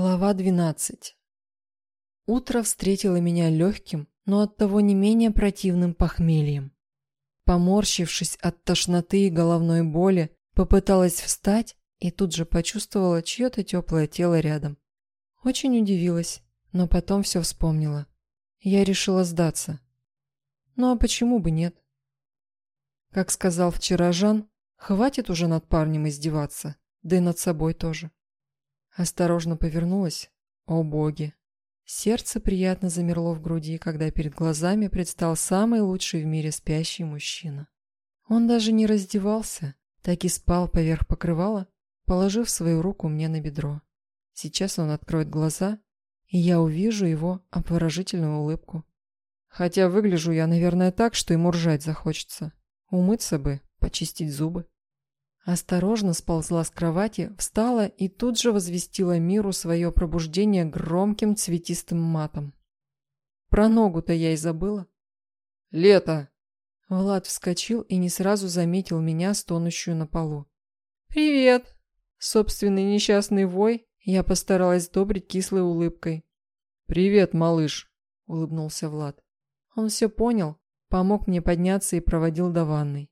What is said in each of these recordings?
Глава 12 Утро встретило меня легким, но оттого не менее противным похмельем. Поморщившись от тошноты и головной боли, попыталась встать и тут же почувствовала чье-то теплое тело рядом. Очень удивилась, но потом все вспомнила. Я решила сдаться. Ну а почему бы нет? Как сказал вчера Жан, хватит уже над парнем издеваться, да и над собой тоже. Осторожно повернулась. О боги! Сердце приятно замерло в груди, когда перед глазами предстал самый лучший в мире спящий мужчина. Он даже не раздевался, так и спал поверх покрывала, положив свою руку мне на бедро. Сейчас он откроет глаза, и я увижу его обворожительную улыбку. Хотя выгляжу я, наверное, так, что ему ржать захочется. Умыться бы, почистить зубы. Осторожно сползла с кровати, встала и тут же возвестила миру свое пробуждение громким цветистым матом. Про ногу-то я и забыла. «Лето!» Влад вскочил и не сразу заметил меня, стонущую на полу. «Привет!» Собственный несчастный вой я постаралась добрить кислой улыбкой. «Привет, малыш!» — улыбнулся Влад. Он все понял, помог мне подняться и проводил до ванной.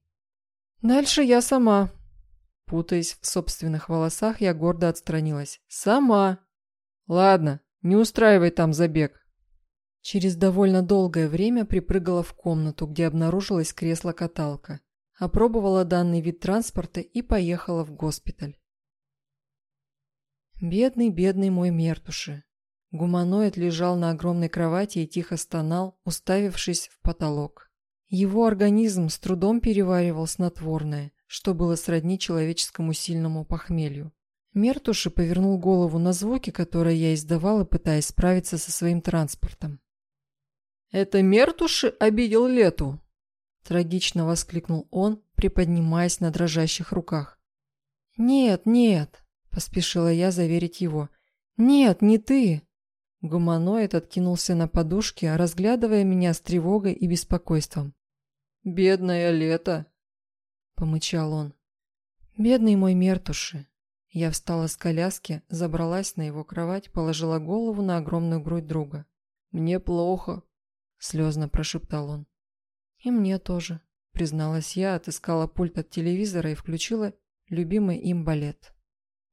«Дальше я сама», Путаясь в собственных волосах, я гордо отстранилась. «Сама!» «Ладно, не устраивай там забег». Через довольно долгое время припрыгала в комнату, где обнаружилась кресло-каталка. Опробовала данный вид транспорта и поехала в госпиталь. Бедный, бедный мой Мертуши. Гуманоид лежал на огромной кровати и тихо стонал, уставившись в потолок. Его организм с трудом переваривал снотворное, что было сродни человеческому сильному похмелью. Мертуши повернул голову на звуки, которые я издавала, пытаясь справиться со своим транспортом. «Это Мертуши обидел Лету?» Трагично воскликнул он, приподнимаясь на дрожащих руках. «Нет, нет», – поспешила я заверить его. «Нет, не ты!» Гуманоид откинулся на подушке, разглядывая меня с тревогой и беспокойством. «Бедная Лето!» Помычал он. Бедный мой Мертуши. Я встала с коляски, забралась на его кровать, положила голову на огромную грудь друга. Мне плохо, слезно прошептал он. И мне тоже, призналась я, отыскала пульт от телевизора и включила любимый им балет.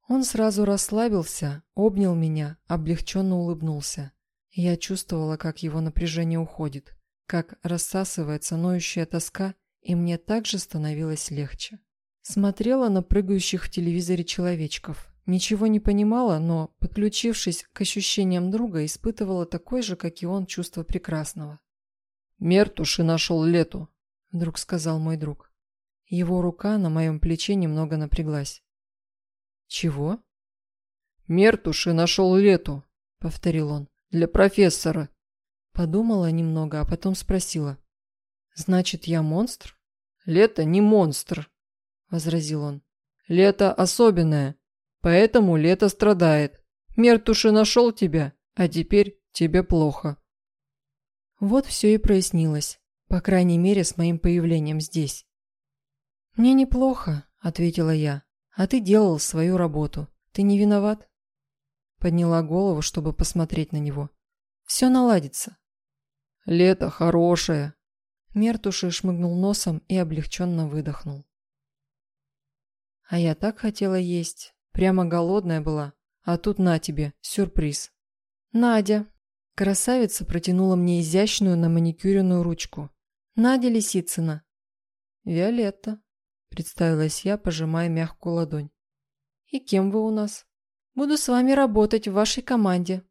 Он сразу расслабился, обнял меня, облегченно улыбнулся. Я чувствовала, как его напряжение уходит, как рассасывается ноющая тоска и мне также становилось легче. Смотрела на прыгающих в телевизоре человечков. Ничего не понимала, но, подключившись к ощущениям друга, испытывала такое же, как и он, чувство прекрасного. «Мертуши нашел Лету», — вдруг сказал мой друг. Его рука на моем плече немного напряглась. «Чего?» «Мертуши нашел Лету», — повторил он, — «для профессора». Подумала немного, а потом спросила. «Значит, я монстр?» «Лето не монстр», — возразил он. «Лето особенное, поэтому лето страдает. Мертуши нашел тебя, а теперь тебе плохо». Вот все и прояснилось, по крайней мере, с моим появлением здесь. «Мне неплохо», — ответила я, — «а ты делал свою работу. Ты не виноват?» Подняла голову, чтобы посмотреть на него. «Все наладится». «Лето хорошее», Мертуши шмыгнул носом и облегченно выдохнул. А я так хотела есть. Прямо голодная была. А тут на тебе, сюрприз. Надя. Красавица протянула мне изящную на маникюренную ручку. Надя Лисицына. Виолетта. Представилась я, пожимая мягкую ладонь. И кем вы у нас? Буду с вами работать в вашей команде.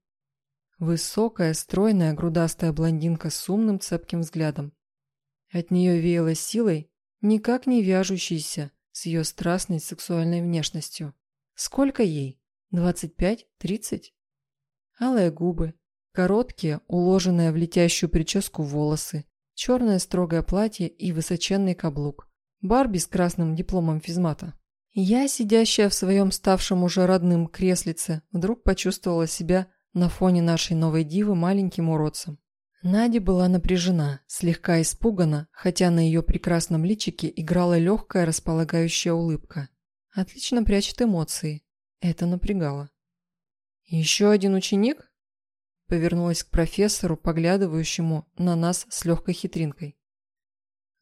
Высокая, стройная, грудастая блондинка с умным цепким взглядом. От нее веяло силой, никак не вяжущейся с ее страстной сексуальной внешностью. Сколько ей? Двадцать пять? Тридцать? Алые губы, короткие, уложенные в летящую прическу волосы, черное строгое платье и высоченный каблук. Барби с красным дипломом физмата. Я, сидящая в своем ставшем уже родным креслице, вдруг почувствовала себя на фоне нашей новой дивы маленьким уродцем. Надя была напряжена, слегка испугана, хотя на ее прекрасном личике играла легкая располагающая улыбка. Отлично прячет эмоции. Это напрягало. «Еще один ученик?» Повернулась к профессору, поглядывающему на нас с легкой хитринкой.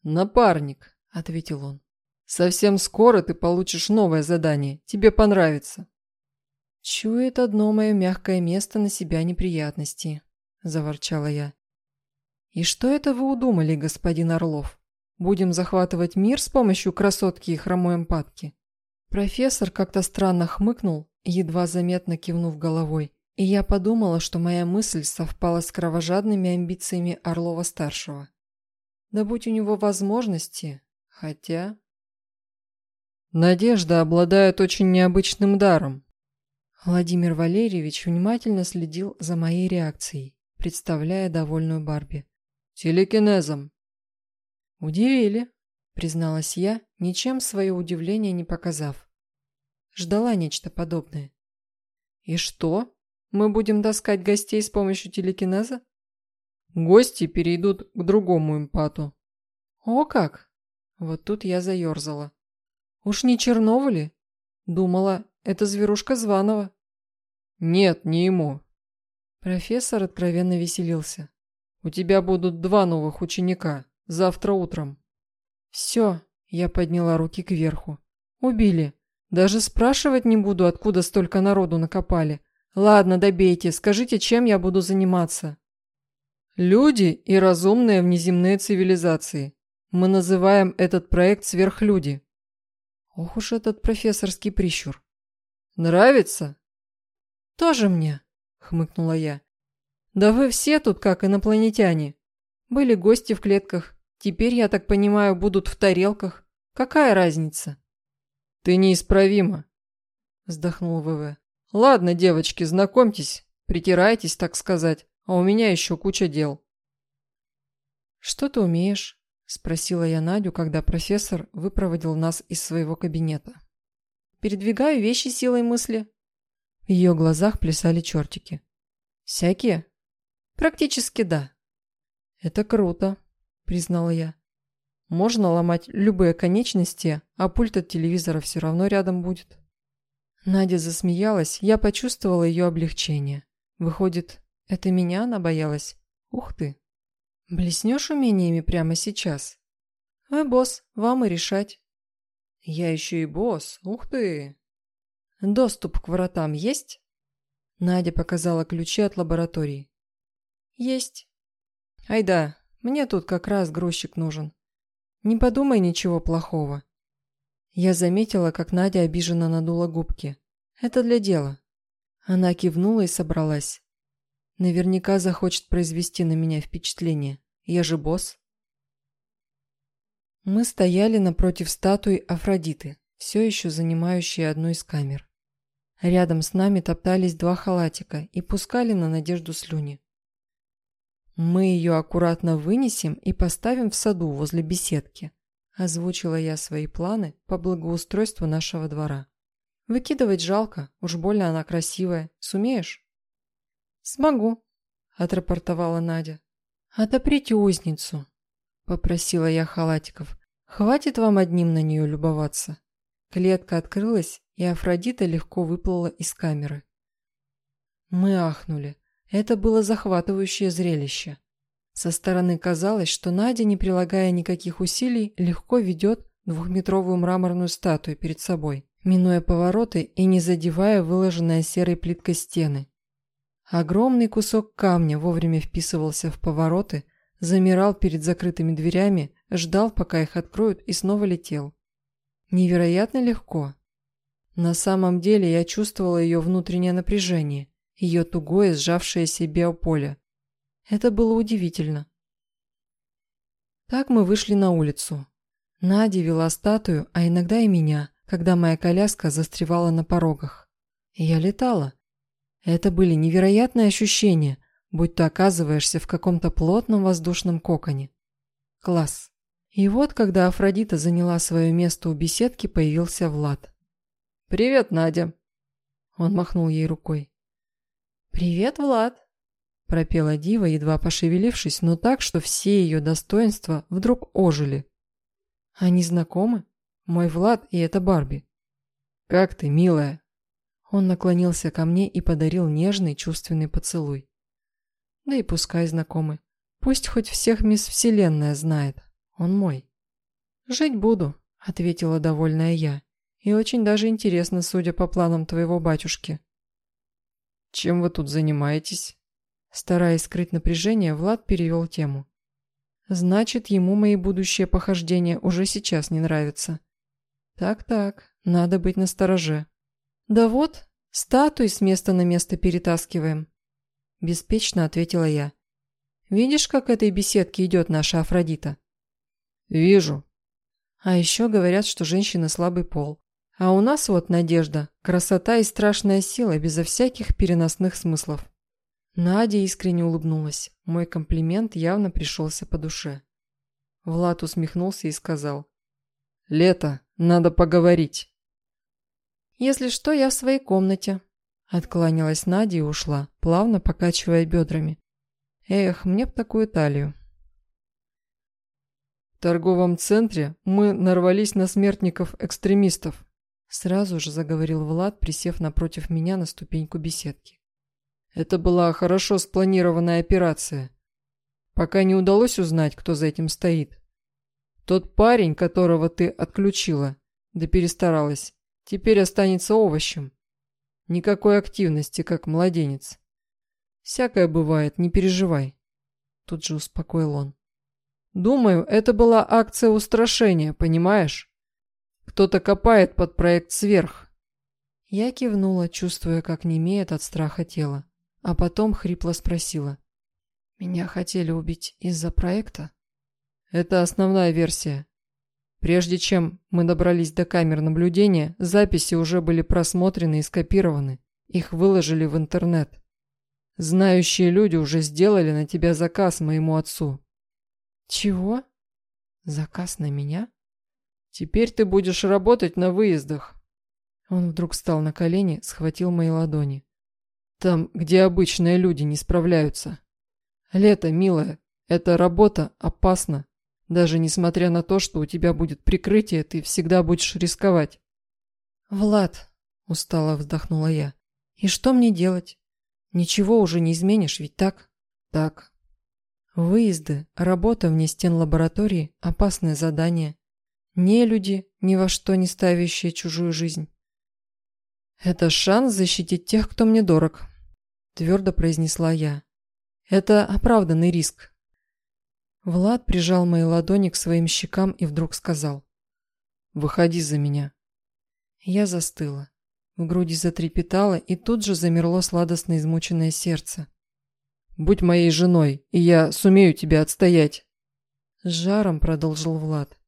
«Напарник», — ответил он. «Совсем скоро ты получишь новое задание. Тебе понравится». «Чует одно мое мягкое место на себя неприятности», — заворчала я. «И что это вы удумали, господин Орлов? Будем захватывать мир с помощью красотки и хромой эмпатки?» Профессор как-то странно хмыкнул, едва заметно кивнув головой, и я подумала, что моя мысль совпала с кровожадными амбициями Орлова-старшего. Да будь у него возможности, хотя... Надежда обладает очень необычным даром. Владимир Валерьевич внимательно следил за моей реакцией, представляя довольную Барби. Телекинезом. Удивили, призналась я, ничем свое удивление не показав. Ждала нечто подобное. И что? Мы будем таскать гостей с помощью телекинеза? Гости перейдут к другому импату. О как! Вот тут я заерзала. Уж не Чернова ли? Думала, это зверушка Званова. Нет, не ему. Профессор откровенно веселился. У тебя будут два новых ученика. Завтра утром. Все, я подняла руки кверху. Убили. Даже спрашивать не буду, откуда столько народу накопали. Ладно, добейте, скажите, чем я буду заниматься. Люди и разумные внеземные цивилизации. Мы называем этот проект «Сверхлюди». Ох уж этот профессорский прищур. Нравится? Тоже мне, хмыкнула я. Да вы все тут как инопланетяне. Были гости в клетках, теперь, я так понимаю, будут в тарелках. Какая разница? Ты неисправима, вздохнул ВВ. Ладно, девочки, знакомьтесь, притирайтесь, так сказать. А у меня еще куча дел. Что ты умеешь? Спросила я Надю, когда профессор выпроводил нас из своего кабинета. Передвигаю вещи силой мысли. В ее глазах плясали чертики. Всякие? Практически да. Это круто, признала я. Можно ломать любые конечности, а пульт от телевизора все равно рядом будет. Надя засмеялась, я почувствовала ее облегчение. Выходит, это меня она боялась? Ух ты! Блеснешь умениями прямо сейчас? Вы, босс, вам и решать. Я еще и босс, ух ты! Доступ к вратам есть? Надя показала ключи от лаборатории. Есть. Айда, мне тут как раз грузчик нужен. Не подумай ничего плохого. Я заметила, как Надя обиженно надула губки. Это для дела. Она кивнула и собралась. Наверняка захочет произвести на меня впечатление. Я же босс. Мы стояли напротив статуи Афродиты, все еще занимающей одну из камер. Рядом с нами топтались два халатика и пускали на надежду слюни. «Мы ее аккуратно вынесем и поставим в саду возле беседки», озвучила я свои планы по благоустройству нашего двора. «Выкидывать жалко, уж больно она красивая. Сумеешь?» «Смогу», – отрапортовала Надя. «Отоприте узницу», – попросила я халатиков. «Хватит вам одним на нее любоваться». Клетка открылась, и Афродита легко выплыла из камеры. Мы ахнули. Это было захватывающее зрелище. Со стороны казалось, что Надя, не прилагая никаких усилий, легко ведет двухметровую мраморную статую перед собой, минуя повороты и не задевая выложенная серой плиткой стены. Огромный кусок камня вовремя вписывался в повороты, замирал перед закрытыми дверями, ждал, пока их откроют, и снова летел. Невероятно легко. На самом деле я чувствовала ее внутреннее напряжение, ее тугое сжавшееся биополе. Это было удивительно. Так мы вышли на улицу. Надя вела статую, а иногда и меня, когда моя коляска застревала на порогах. Я летала. Это были невероятные ощущения, будь то оказываешься в каком-то плотном воздушном коконе. Класс. И вот, когда Афродита заняла свое место у беседки, появился Влад. «Привет, Надя!» Он махнул ей рукой. «Привет, Влад!» пропела Дива, едва пошевелившись, но так, что все ее достоинства вдруг ожили. «Они знакомы? Мой Влад и эта Барби». «Как ты, милая?» Он наклонился ко мне и подарил нежный чувственный поцелуй. Да и пускай знакомы. Пусть хоть всех мисс Вселенная знает. Он мой. «Жить буду», — ответила довольная я. «И очень даже интересно, судя по планам твоего батюшки». «Чем вы тут занимаетесь?» Стараясь скрыть напряжение, Влад перевел тему. «Значит, ему мои будущие похождения уже сейчас не нравятся». «Так-так, надо быть настороже». «Да вот, статуи с места на место перетаскиваем», – беспечно ответила я. «Видишь, как этой беседке идет наша Афродита?» «Вижу». А еще говорят, что женщина слабый пол. А у нас вот надежда, красота и страшная сила безо всяких переносных смыслов. Надя искренне улыбнулась. Мой комплимент явно пришелся по душе. Влад усмехнулся и сказал. «Лето, надо поговорить». «Если что, я в своей комнате». Откланялась Надя и ушла, плавно покачивая бедрами. Эх, мне б такую талию. В торговом центре мы нарвались на смертников-экстремистов. Сразу же заговорил Влад, присев напротив меня на ступеньку беседки. Это была хорошо спланированная операция. Пока не удалось узнать, кто за этим стоит. Тот парень, которого ты отключила, да перестаралась, теперь останется овощем. Никакой активности, как младенец. Всякое бывает, не переживай. Тут же успокоил он. Думаю, это была акция устрашения, понимаешь? Кто-то копает под проект сверх. Я кивнула, чувствуя, как немеет от страха тело, а потом хрипло спросила. Меня хотели убить из-за проекта? Это основная версия. Прежде чем мы добрались до камер наблюдения, записи уже были просмотрены и скопированы. Их выложили в интернет. Знающие люди уже сделали на тебя заказ моему отцу. Чего? Заказ на меня? Теперь ты будешь работать на выездах. Он вдруг встал на колени, схватил мои ладони. Там, где обычные люди не справляются. Лето, милая, эта работа опасна. Даже несмотря на то, что у тебя будет прикрытие, ты всегда будешь рисковать. Влад, устало вздохнула я. И что мне делать? Ничего уже не изменишь, ведь так? Так. Выезды, работа вне стен лаборатории – опасное задание. Не люди, ни во что не ставящие чужую жизнь. Это шанс защитить тех, кто мне дорог, твердо произнесла я. Это оправданный риск. Влад прижал мои ладони к своим щекам и вдруг сказал. «Выходи за меня». Я застыла. В груди затрепетало, и тут же замерло сладостно измученное сердце. «Будь моей женой, и я сумею тебя отстоять!» С жаром продолжил Влад.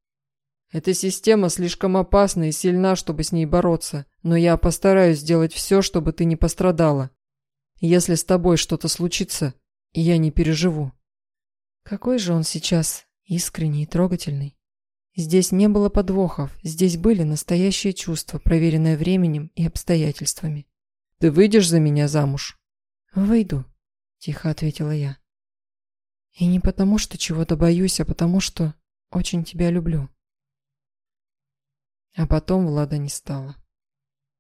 «Эта система слишком опасна и сильна, чтобы с ней бороться, но я постараюсь сделать все, чтобы ты не пострадала. Если с тобой что-то случится, я не переживу». Какой же он сейчас искренний и трогательный. Здесь не было подвохов, здесь были настоящие чувства, проверенные временем и обстоятельствами. «Ты выйдешь за меня замуж?» «Выйду», – тихо ответила я. «И не потому, что чего-то боюсь, а потому, что очень тебя люблю». А потом Влада не стало.